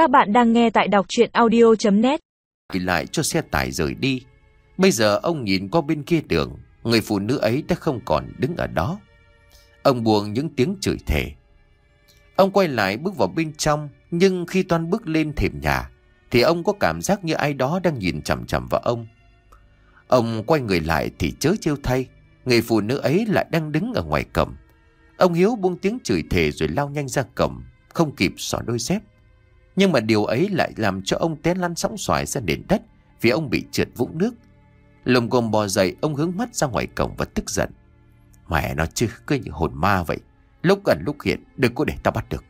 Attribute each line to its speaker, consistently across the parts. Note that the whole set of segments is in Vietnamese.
Speaker 1: Các bạn đang nghe tại đọc chuyện audio.net
Speaker 2: lại cho xe tải rời đi. Bây giờ ông nhìn qua bên kia đường, người phụ nữ ấy đã không còn đứng ở đó. Ông buồn những tiếng chửi thề. Ông quay lại bước vào bên trong, nhưng khi toan bước lên thềm nhà, thì ông có cảm giác như ai đó đang nhìn chằm chằm vào ông. Ông quay người lại thì chớ trêu thay, người phụ nữ ấy lại đang đứng ở ngoài cổng. Ông Hiếu buông tiếng chửi thề rồi lao nhanh ra cổng, không kịp xỏ đôi dép. Nhưng mà điều ấy lại làm cho ông té lăn sóng xoài ra nền đất vì ông bị trượt vũng nước. Lồng gồm bò dậy, ông hướng mắt ra ngoài cổng và tức giận. Mẹ nó chứ, cứ như hồn ma vậy. Lúc gần lúc hiện, đừng có để tao bắt được.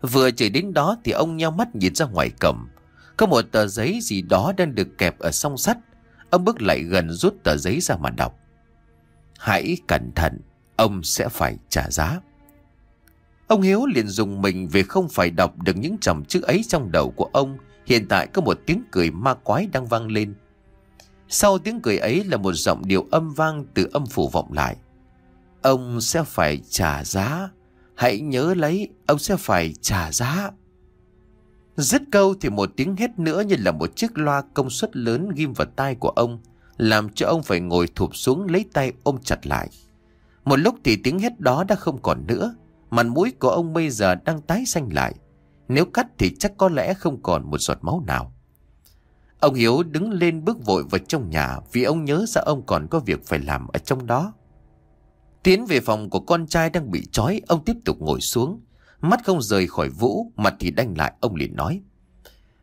Speaker 2: Vừa chỉ đến đó thì ông nheo mắt nhìn ra ngoài cổng. Có một tờ giấy gì đó đang được kẹp ở song sắt. Ông bước lại gần rút tờ giấy ra mà đọc. Hãy cẩn thận, ông sẽ phải trả giá. Ông Hiếu liền dùng mình vì không phải đọc được những dòng chữ ấy trong đầu của ông. Hiện tại có một tiếng cười ma quái đang vang lên. Sau tiếng cười ấy là một giọng điệu âm vang từ âm phủ vọng lại. Ông sẽ phải trả giá. Hãy nhớ lấy, ông sẽ phải trả giá. Dứt câu thì một tiếng hét nữa như là một chiếc loa công suất lớn ghim vào tai của ông, làm cho ông phải ngồi thụp xuống lấy tay ôm chặt lại. Một lúc thì tiếng hét đó đã không còn nữa, mặt mũi của ông bây giờ đang tái xanh lại. Nếu cắt thì chắc có lẽ không còn một giọt máu nào. Ông Hiếu đứng lên bước vội vào trong nhà vì ông nhớ ra ông còn có việc phải làm ở trong đó. Tiến về phòng của con trai đang bị trói, ông tiếp tục ngồi xuống. Mắt không rời khỏi Vũ, mặt thì đanh lại, ông liền nói.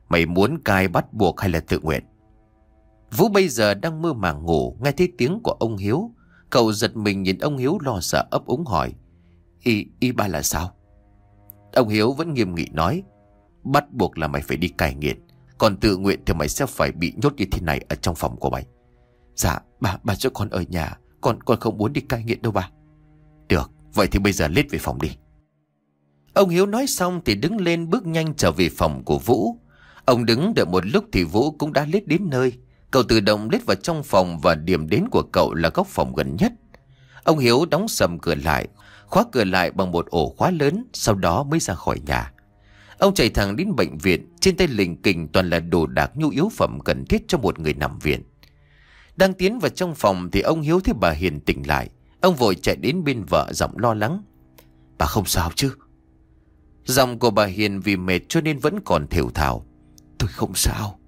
Speaker 2: Mày muốn cai bắt buộc hay là tự nguyện? Vũ bây giờ đang mơ màng ngủ, nghe thấy tiếng của ông Hiếu. Cậu giật mình nhìn ông Hiếu lo sợ ấp úng hỏi. Y, y ba là sao? Ông Hiếu vẫn nghiêm nghị nói. Bắt buộc là mày phải đi cai nghiện. Còn tự nguyện thì mày sẽ phải bị nhốt như thế này ở trong phòng của mày. Dạ, bà, bà cho con ở nhà. Con, con không muốn đi cai nghiện đâu bà. Được, vậy thì bây giờ lết về phòng đi. Ông Hiếu nói xong thì đứng lên bước nhanh trở về phòng của Vũ. Ông đứng đợi một lúc thì Vũ cũng đã lết đến nơi. Cậu tự động lết vào trong phòng và điểm đến của cậu là góc phòng gần nhất. Ông Hiếu đóng sầm cửa lại, khóa cửa lại bằng một ổ khóa lớn, sau đó mới ra khỏi nhà. Ông chạy thẳng đến bệnh viện, trên tay lình kình toàn là đồ đạc nhu yếu phẩm cần thiết cho một người nằm viện. Đang tiến vào trong phòng thì ông Hiếu thấy bà Hiền tỉnh lại. Ông vội chạy đến bên vợ giọng lo lắng. Bà không sao chứ? Giọng của bà Hiền vì mệt cho nên vẫn còn thều thào. Tôi không sao.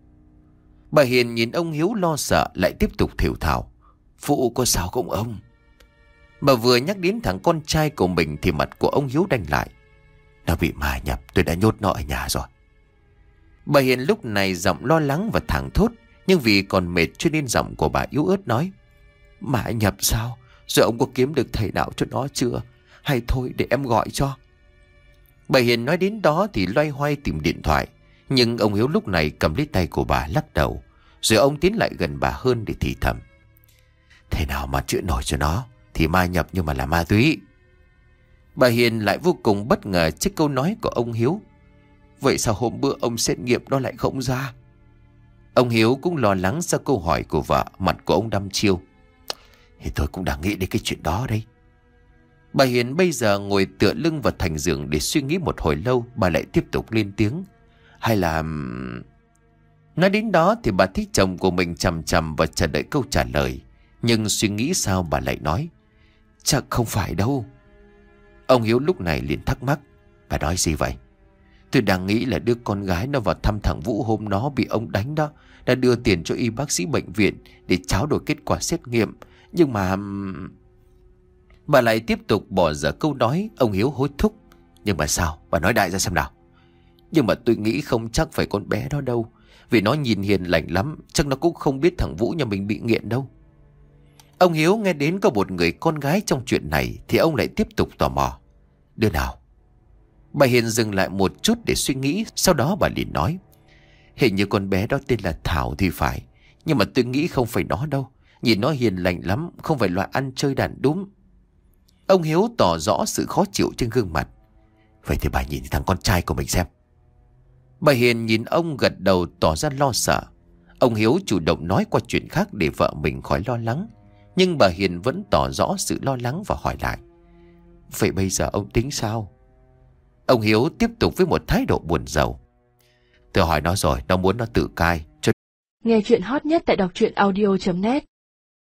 Speaker 2: Bà Hiền nhìn ông Hiếu lo sợ lại tiếp tục thều thào. Phụ có sao không ông? Bà vừa nhắc đến thằng con trai của mình thì mặt của ông Hiếu đanh lại. Nó bị ma nhập, tôi đã nhốt nó ở nhà rồi. Bà Hiền lúc này giọng lo lắng và thẳng thốt, nhưng vì còn mệt cho nên giọng của bà yếu ớt nói. Mà nhập sao? Rồi ông có kiếm được thầy đạo cho nó chưa? Hay thôi để em gọi cho. Bà Hiền nói đến đó thì loay hoay tìm điện thoại. Nhưng ông Hiếu lúc này cầm lấy tay của bà lắc đầu. Rồi ông tiến lại gần bà hơn để thì thầm. Thế nào mà chữa nổi cho nó? Thì ma nhập nhưng mà là ma túy. Bà Hiền lại vô cùng bất ngờ trước câu nói của ông Hiếu. Vậy sao hôm bữa ông xét nghiệm nó lại không ra? Ông Hiếu cũng lo lắng sau câu hỏi của vợ, mặt của ông đăm chiêu. Thì tôi cũng đang nghĩ đến cái chuyện đó đây. Bà Hiền bây giờ ngồi tựa lưng vào thành giường để suy nghĩ một hồi lâu, bà lại tiếp tục lên tiếng. Hay là... Nói đến đó thì bà thích chồng của mình chầm chầm và chờ đợi câu trả lời. Nhưng suy nghĩ sao bà lại nói. Chắc không phải đâu. Ông Hiếu lúc này liền thắc mắc. Bà nói gì vậy? Tôi đang nghĩ là đứa con gái nó vào thăm thằng Vũ hôm nó bị ông đánh đó. Đã đưa tiền cho y bác sĩ bệnh viện để tráo đổi kết quả xét nghiệm. Nhưng mà... Bà lại tiếp tục bỏ dở câu nói, Ông Hiếu hối thúc Nhưng mà sao bà nói đại ra xem nào Nhưng mà tôi nghĩ không chắc phải con bé đó đâu, Vì nó nhìn hiền lành lắm, Chắc nó cũng không biết thằng Vũ nhà mình bị nghiện đâu Ông Hiếu nghe đến có một người con gái trong chuyện này Thì ông lại tiếp tục tò mò. Đứa nào? Bà Hiền dừng lại một chút để suy nghĩ, Sau đó bà liền nói, Hình như con bé đó tên là Thảo thì phải, Nhưng mà tôi nghĩ không phải nó đâu. Nhìn nó hiền lành lắm, Không phải loại ăn chơi đàn đúng Ông Hiếu tỏ rõ sự khó chịu trên gương mặt. Vậy thì bà nhìn thằng con trai của mình xem. Bà Hiền nhìn ông gật đầu tỏ ra lo sợ. Ông Hiếu chủ động nói qua chuyện khác để vợ mình khỏi lo lắng. Nhưng bà Hiền vẫn tỏ rõ sự lo lắng và hỏi lại. Vậy bây giờ ông tính sao? Ông Hiếu tiếp tục với một thái độ buồn rầu. Tôi hỏi nó rồi, Nó muốn nó tự cai, Cho
Speaker 3: Nghe chuyện hot nhất tại đọc truyện audio.net